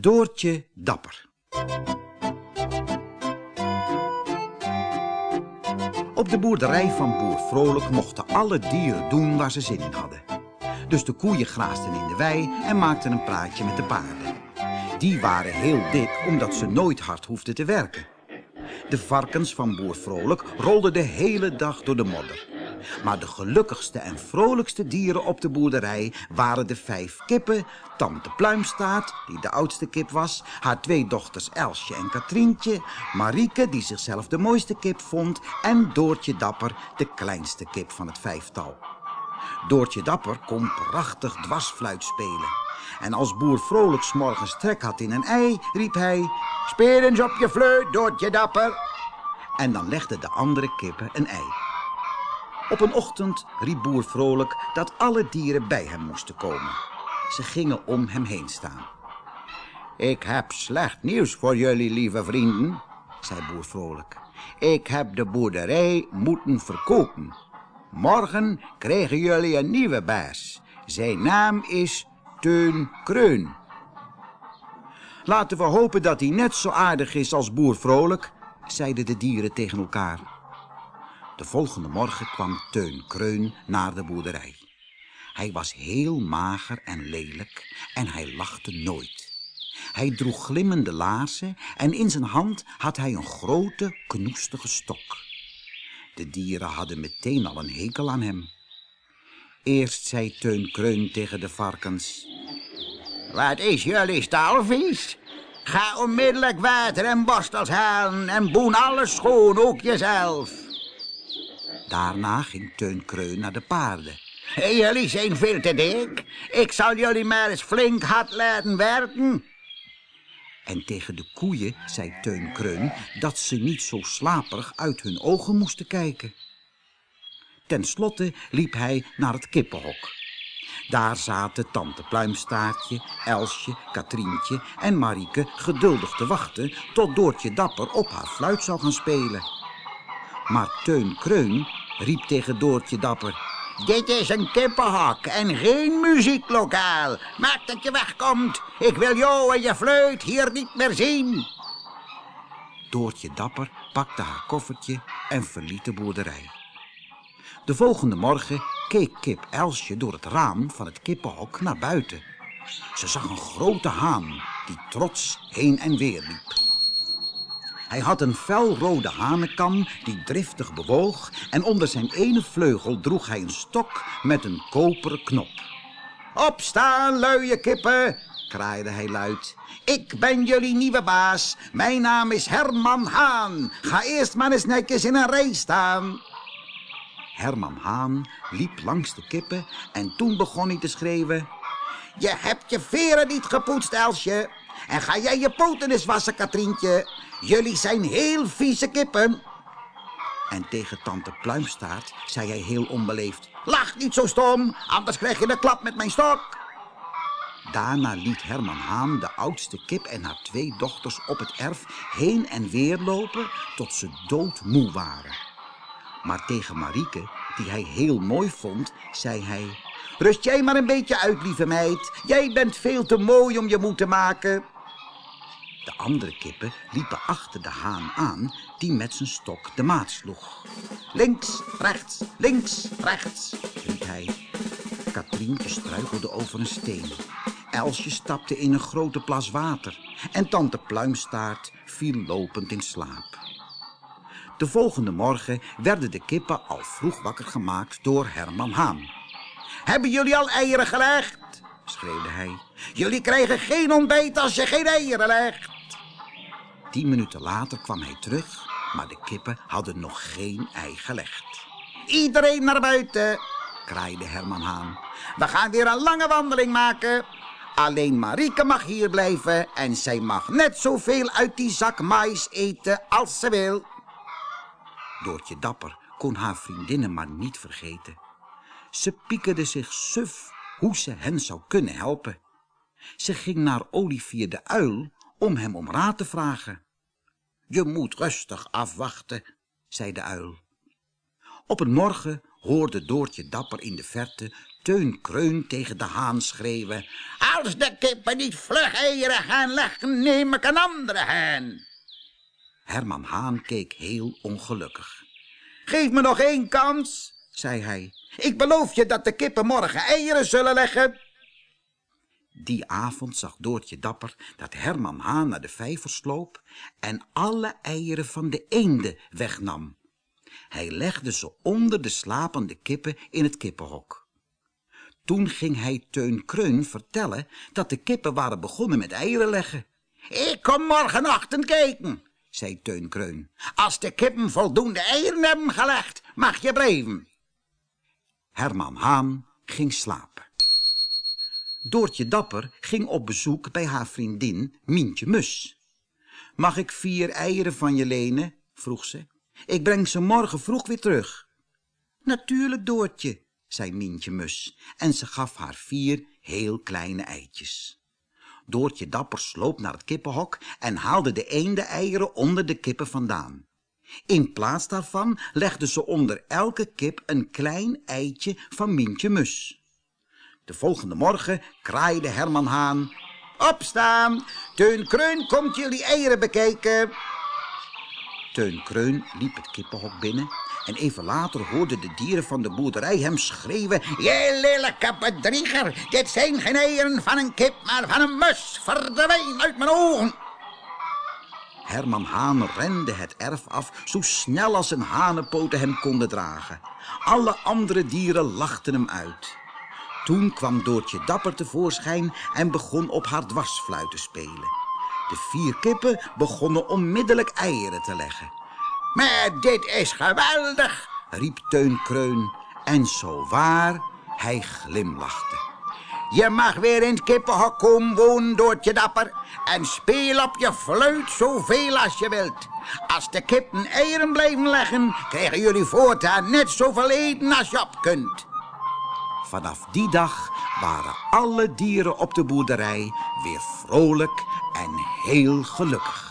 Doortje Dapper. Op de boerderij van boer Vrolijk mochten alle dieren doen waar ze zin in hadden. Dus de koeien graasden in de wei en maakten een praatje met de paarden. Die waren heel dik omdat ze nooit hard hoefden te werken. De varkens van boer Vrolijk rolden de hele dag door de modder. Maar de gelukkigste en vrolijkste dieren op de boerderij waren de vijf kippen, tante Pluimstaart, die de oudste kip was, haar twee dochters Elsje en Katrientje, Marieke, die zichzelf de mooiste kip vond, en Doortje Dapper, de kleinste kip van het vijftal. Doortje Dapper kon prachtig dwarsfluit spelen. En als boer vrolijk morgens trek had in een ei, riep hij... Speel eens op je fluit, Doortje Dapper. En dan legden de andere kippen een ei. Op een ochtend riep boer vrolijk dat alle dieren bij hem moesten komen. Ze gingen om hem heen staan. Ik heb slecht nieuws voor jullie, lieve vrienden, zei boer vrolijk. Ik heb de boerderij moeten verkopen. Morgen krijgen jullie een nieuwe baas. Zijn naam is Teun Kreun. Laten we hopen dat hij net zo aardig is als boer vrolijk, zeiden de dieren tegen elkaar. De volgende morgen kwam Teun Kreun naar de boerderij. Hij was heel mager en lelijk en hij lachte nooit. Hij droeg glimmende laarzen en in zijn hand had hij een grote, knoestige stok. De dieren hadden meteen al een hekel aan hem. Eerst zei Teun Kreun tegen de varkens... Wat is jullie stalvies? Ga onmiddellijk water en borstels halen en boen alles schoon, ook jezelf. Daarna ging Teun Kreun naar de paarden. Jullie zijn veel te dik. Ik zal jullie maar eens flink hard laten werken. En tegen de koeien zei Teun Kreun dat ze niet zo slaperig uit hun ogen moesten kijken. Ten slotte liep hij naar het kippenhok. Daar zaten tante Pluimstaartje, Elsje, Katrientje en Marieke geduldig te wachten tot Doortje Dapper op haar fluit zou gaan spelen. Maar Teun Kreun riep tegen Doortje Dapper... Dit is een kippenhok en geen muzieklokaal. Maak dat je wegkomt. Ik wil jou en je fluit hier niet meer zien. Doortje Dapper pakte haar koffertje en verliet de boerderij. De volgende morgen keek kip Elsje door het raam van het kippenhok naar buiten. Ze zag een grote haan die trots heen en weer liep. Hij had een felrode hanenkam die driftig bewoog en onder zijn ene vleugel droeg hij een stok met een koperen knop. Opstaan, luie kippen, kraaide hij luid. Ik ben jullie nieuwe baas. Mijn naam is Herman Haan. Ga eerst maar eens netjes in een rij staan. Herman Haan liep langs de kippen en toen begon hij te schreeuwen. Je hebt je veren niet gepoetst, Elsje. En ga jij je poten eens wassen, Katrientje. Jullie zijn heel vieze kippen. En tegen tante Pluimstaart zei hij heel onbeleefd. Lach niet zo stom, anders krijg je een klap met mijn stok. Daarna liet Herman Haan de oudste kip en haar twee dochters op het erf heen en weer lopen tot ze doodmoe waren. Maar tegen Marieke, die hij heel mooi vond, zei hij... Rust jij maar een beetje uit, lieve meid. Jij bent veel te mooi om je moe te maken. De andere kippen liepen achter de haan aan, die met zijn stok de maat sloeg. Links, rechts, links, rechts, riep hij. Katrientje struikelde over een steen. Elsje stapte in een grote plas water en tante Pluimstaart viel lopend in slaap. De volgende morgen werden de kippen al vroeg wakker gemaakt door Herman Haan. Hebben jullie al eieren gelegd? schreeuwde hij. Jullie krijgen geen ontbijt als je geen eieren legt. Tien minuten later kwam hij terug, maar de kippen hadden nog geen ei gelegd. Iedereen naar buiten, kraaide Herman Haan. We gaan weer een lange wandeling maken. Alleen Marieke mag hier blijven en zij mag net zoveel uit die zak mais eten als ze wil. Doortje Dapper kon haar vriendinnen maar niet vergeten. Ze piekerde zich suf hoe ze hen zou kunnen helpen. Ze ging naar Olivier de Uil om hem om raad te vragen. Je moet rustig afwachten, zei de uil. Op een morgen hoorde Doortje Dapper in de verte Teun Kreun tegen de haan schreeuwen. Als de kippen niet vlug eieren gaan leggen, neem ik een andere haan. Herman Haan keek heel ongelukkig. Geef me nog één kans, zei hij. Ik beloof je dat de kippen morgen eieren zullen leggen. Die avond zag Doortje dapper dat Herman Haan naar de vijver sloop en alle eieren van de eenden wegnam. Hij legde ze onder de slapende kippen in het kippenhok. Toen ging hij Teun Kreun vertellen dat de kippen waren begonnen met eieren leggen. Ik kom morgenochtend kijken, zei Teun Kreun. Als de kippen voldoende eieren hebben gelegd, mag je blijven. Herman Haan ging slapen. Doortje Dapper ging op bezoek bij haar vriendin Mientje Mus. Mag ik vier eieren van je lenen? vroeg ze. Ik breng ze morgen vroeg weer terug. Natuurlijk, Doortje, zei Mientje Mus en ze gaf haar vier heel kleine eitjes. Doortje Dapper sloop naar het kippenhok en haalde de eende eieren onder de kippen vandaan. In plaats daarvan legde ze onder elke kip een klein eitje van Mientje Mus. De volgende morgen kraaide Herman Haan. Opstaan, Teun Kreun komt jullie eieren bekijken. Teun Kreun liep het kippenhok binnen en even later hoorden de dieren van de boerderij hem schreeuwen... Je lelijke bedrieger, dit zijn geen eieren van een kip, maar van een mus. Verdwijn uit mijn ogen. Herman Haan rende het erf af zo snel als zijn hanenpoten hem konden dragen. Alle andere dieren lachten hem uit. Toen kwam Doortje Dapper tevoorschijn en begon op haar dwarsfluit te spelen. De vier kippen begonnen onmiddellijk eieren te leggen. Maar dit is geweldig, riep Teun Kreun. En zo waar, hij glimlachte. Je mag weer in het kippenhok komen wonen, Doortje Dapper. En speel op je fluit zoveel als je wilt. Als de kippen eieren blijven leggen, krijgen jullie voortaan net zoveel eten als je op kunt. Vanaf die dag waren alle dieren op de boerderij weer vrolijk en heel gelukkig.